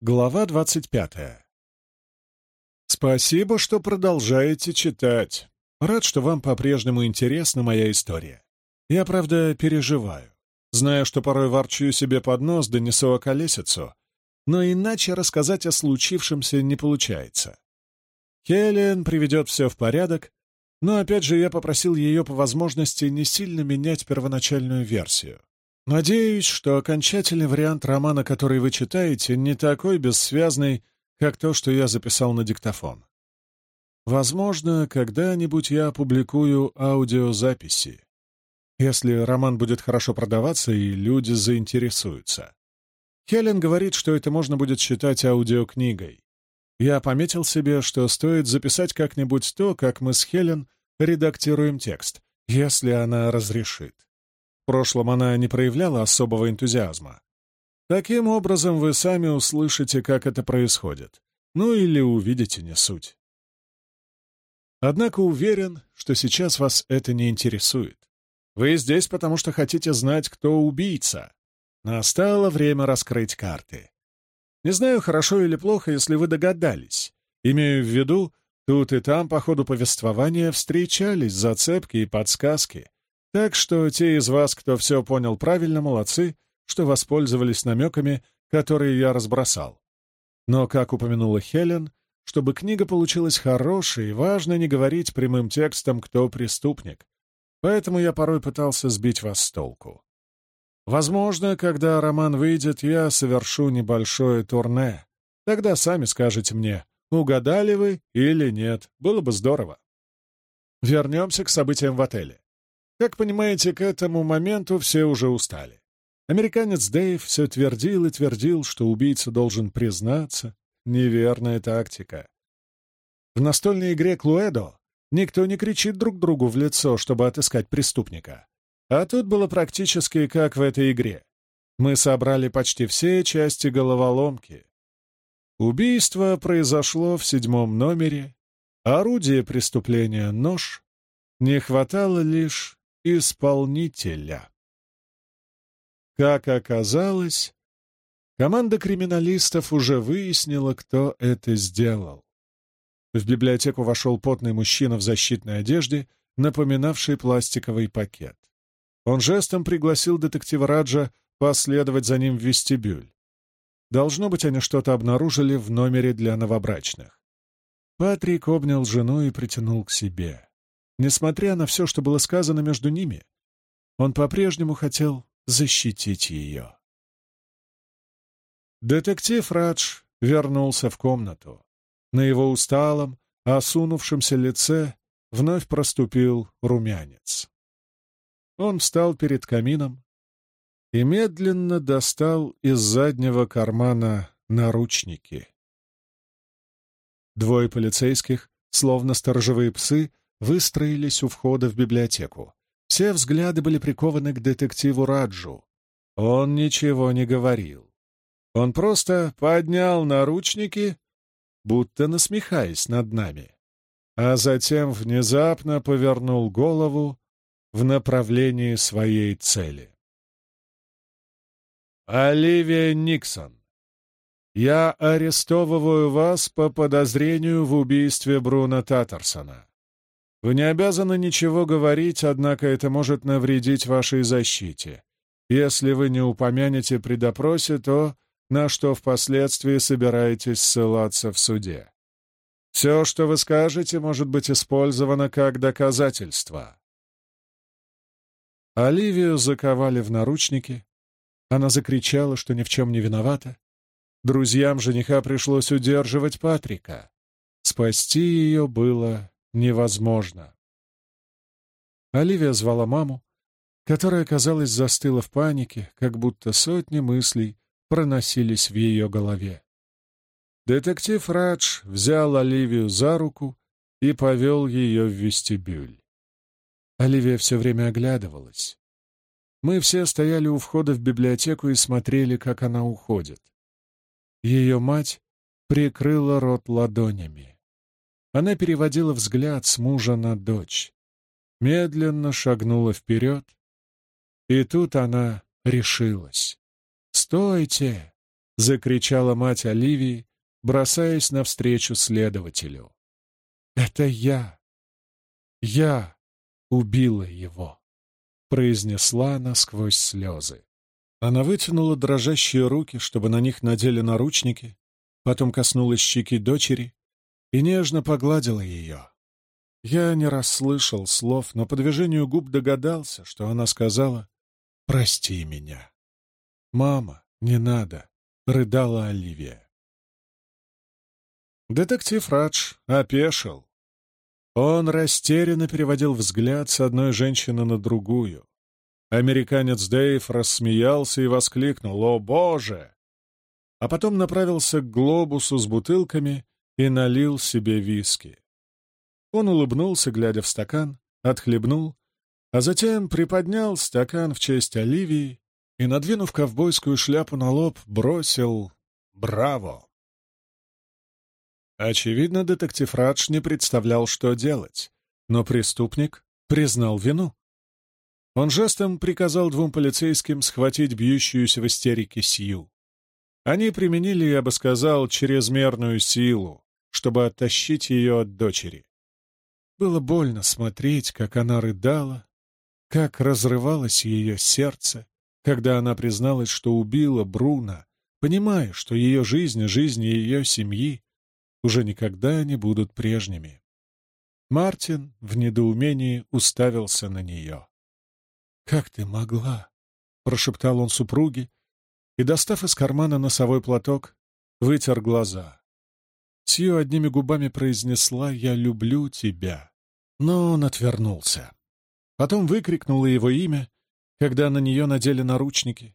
Глава двадцать пятая. Спасибо, что продолжаете читать. Рад, что вам по-прежнему интересна моя история. Я, правда, переживаю. Знаю, что порой ворчу себе под нос, да несу околесицу, но иначе рассказать о случившемся не получается. Хелен приведет все в порядок, но, опять же, я попросил ее по возможности не сильно менять первоначальную версию. Надеюсь, что окончательный вариант романа, который вы читаете, не такой бессвязный, как то, что я записал на диктофон. Возможно, когда-нибудь я опубликую аудиозаписи, если роман будет хорошо продаваться и люди заинтересуются. Хелен говорит, что это можно будет считать аудиокнигой. Я пометил себе, что стоит записать как-нибудь то, как мы с Хелен редактируем текст, если она разрешит прошлом она не проявляла особого энтузиазма. Таким образом, вы сами услышите, как это происходит. Ну или увидите не суть. Однако уверен, что сейчас вас это не интересует. Вы здесь, потому что хотите знать, кто убийца. Настало время раскрыть карты. Не знаю, хорошо или плохо, если вы догадались. Имею в виду, тут и там по ходу повествования встречались зацепки и подсказки, так что те из вас, кто все понял правильно, молодцы, что воспользовались намеками, которые я разбросал. Но, как упомянула Хелен, чтобы книга получилась хорошей, важно не говорить прямым текстом, кто преступник. Поэтому я порой пытался сбить вас с толку. Возможно, когда роман выйдет, я совершу небольшое турне. Тогда сами скажете мне, угадали вы или нет. Было бы здорово. Вернемся к событиям в отеле. Как понимаете, к этому моменту все уже устали. Американец Дэйв все твердил и твердил, что убийца должен признаться. Неверная тактика. В настольной игре Клуэдо никто не кричит друг другу в лицо, чтобы отыскать преступника. А тут было практически как в этой игре. Мы собрали почти все части головоломки. Убийство произошло в седьмом номере, орудие преступления — нож. Не хватало лишь исполнителя. Как оказалось, команда криминалистов уже выяснила, кто это сделал. В библиотеку вошел потный мужчина в защитной одежде, напоминавший пластиковый пакет. Он жестом пригласил детектива Раджа последовать за ним в вестибюль. Должно быть, они что-то обнаружили в номере для новобрачных. Патрик обнял жену и притянул к себе. Несмотря на все, что было сказано между ними, он по-прежнему хотел защитить ее. Детектив Радж вернулся в комнату. На его усталом, осунувшемся лице вновь проступил румянец. Он встал перед камином и медленно достал из заднего кармана наручники. Двое полицейских, словно сторожевые псы, выстроились у входа в библиотеку. Все взгляды были прикованы к детективу Раджу. Он ничего не говорил. Он просто поднял наручники, будто насмехаясь над нами, а затем внезапно повернул голову в направлении своей цели. «Оливия Никсон, я арестовываю вас по подозрению в убийстве Бруна Таттерсона. Вы не обязаны ничего говорить, однако это может навредить вашей защите. Если вы не упомянете при допросе то, на что впоследствии собираетесь ссылаться в суде. Все, что вы скажете, может быть использовано как доказательство. Оливию заковали в наручники. Она закричала, что ни в чем не виновата. Друзьям жениха пришлось удерживать Патрика. Спасти ее было невозможно. Оливия звала маму, которая, казалось, застыла в панике, как будто сотни мыслей проносились в ее голове. Детектив Радж взял Оливию за руку и повел ее в вестибюль. Оливия все время оглядывалась. Мы все стояли у входа в библиотеку и смотрели, как она уходит. Ее мать прикрыла рот ладонями. Она переводила взгляд с мужа на дочь, медленно шагнула вперед, и тут она решилась. «Стойте! — закричала мать Оливии, бросаясь навстречу следователю. «Это я! Я убила его!» — произнесла она сквозь слезы. Она вытянула дрожащие руки, чтобы на них надели наручники, потом коснулась щеки дочери и нежно погладила ее. Я не расслышал слов, но по движению губ догадался, что она сказала «Прости меня». «Мама, не надо», — рыдала Оливия. Детектив Радж опешил. Он растерянно переводил взгляд с одной женщины на другую. Американец Дэйв рассмеялся и воскликнул «О, Боже!» А потом направился к глобусу с бутылками и налил себе виски. Он улыбнулся, глядя в стакан, отхлебнул, а затем приподнял стакан в честь Оливии и, надвинув ковбойскую шляпу на лоб, бросил «Браво!». Очевидно, детектив Радж не представлял, что делать, но преступник признал вину. Он жестом приказал двум полицейским схватить бьющуюся в истерике Сью. Они применили, я бы сказал, чрезмерную силу, чтобы оттащить ее от дочери. Было больно смотреть, как она рыдала, как разрывалось ее сердце, когда она призналась, что убила Бруна, понимая, что ее жизнь и жизнь ее семьи уже никогда не будут прежними. Мартин в недоумении уставился на нее. «Как ты могла?» — прошептал он супруге и, достав из кармана носовой платок, вытер глаза. Сью одними губами произнесла «Я люблю тебя», но он отвернулся. Потом выкрикнула его имя, когда на нее надели наручники.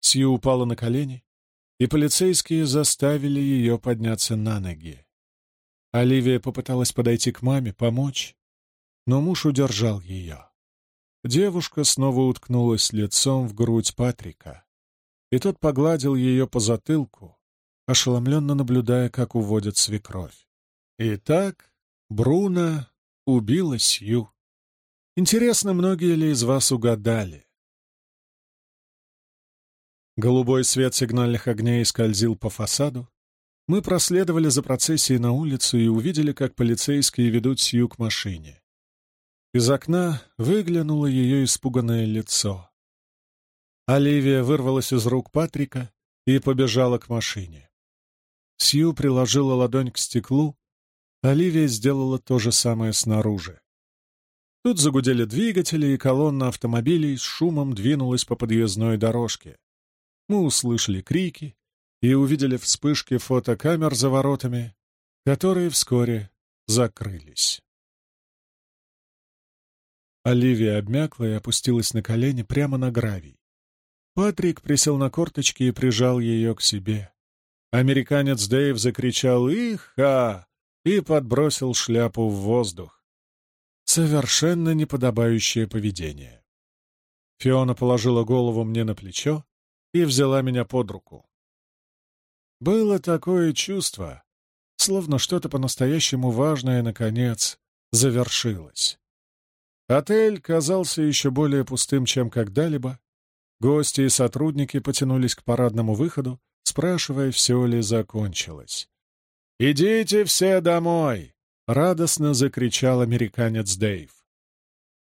Сью упала на колени, и полицейские заставили ее подняться на ноги. Оливия попыталась подойти к маме, помочь, но муж удержал ее. Девушка снова уткнулась лицом в грудь Патрика, и тот погладил ее по затылку, ошеломленно наблюдая, как уводят свекровь. Итак, Бруно убила Сью. Интересно, многие ли из вас угадали? Голубой свет сигнальных огней скользил по фасаду. Мы проследовали за процессией на улицу и увидели, как полицейские ведут Сью к машине. Из окна выглянуло ее испуганное лицо. Оливия вырвалась из рук Патрика и побежала к машине. Сью приложила ладонь к стеклу, Оливия сделала то же самое снаружи. Тут загудели двигатели, и колонна автомобилей с шумом двинулась по подъездной дорожке. Мы услышали крики и увидели вспышки фотокамер за воротами, которые вскоре закрылись. Оливия обмякла и опустилась на колени прямо на гравий. Патрик присел на корточки и прижал ее к себе. Американец Дэйв закричал «Иха!» и подбросил шляпу в воздух. Совершенно неподобающее поведение. Фиона положила голову мне на плечо, и взяла меня под руку. Было такое чувство, словно что-то по-настоящему важное, наконец, завершилось. Отель казался еще более пустым, чем когда-либо. Гости и сотрудники потянулись к парадному выходу, спрашивая, все ли закончилось. «Идите все домой!» — радостно закричал американец Дэйв.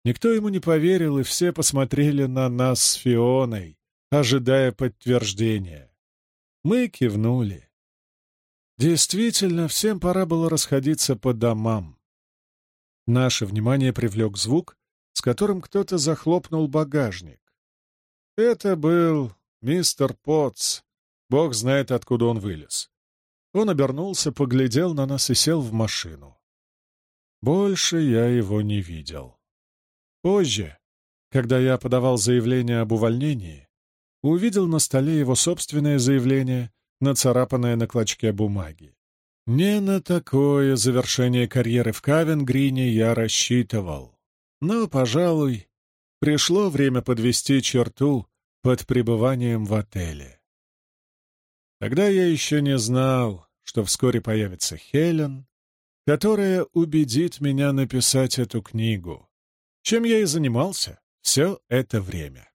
Никто ему не поверил, и все посмотрели на нас с Фионой, ожидая подтверждения. Мы кивнули. Действительно, всем пора было расходиться по домам. Наше внимание привлек звук, с которым кто-то захлопнул багажник. Это был мистер Потц. Бог знает, откуда он вылез. Он обернулся, поглядел на нас и сел в машину. Больше я его не видел. Позже, когда я подавал заявление об увольнении, увидел на столе его собственное заявление, нацарапанное на клочке бумаги. Не на такое завершение карьеры в Кавенгрине я рассчитывал. Но, пожалуй, пришло время подвести черту под пребыванием в отеле. Тогда я еще не знал, что вскоре появится Хелен, которая убедит меня написать эту книгу, чем я и занимался все это время.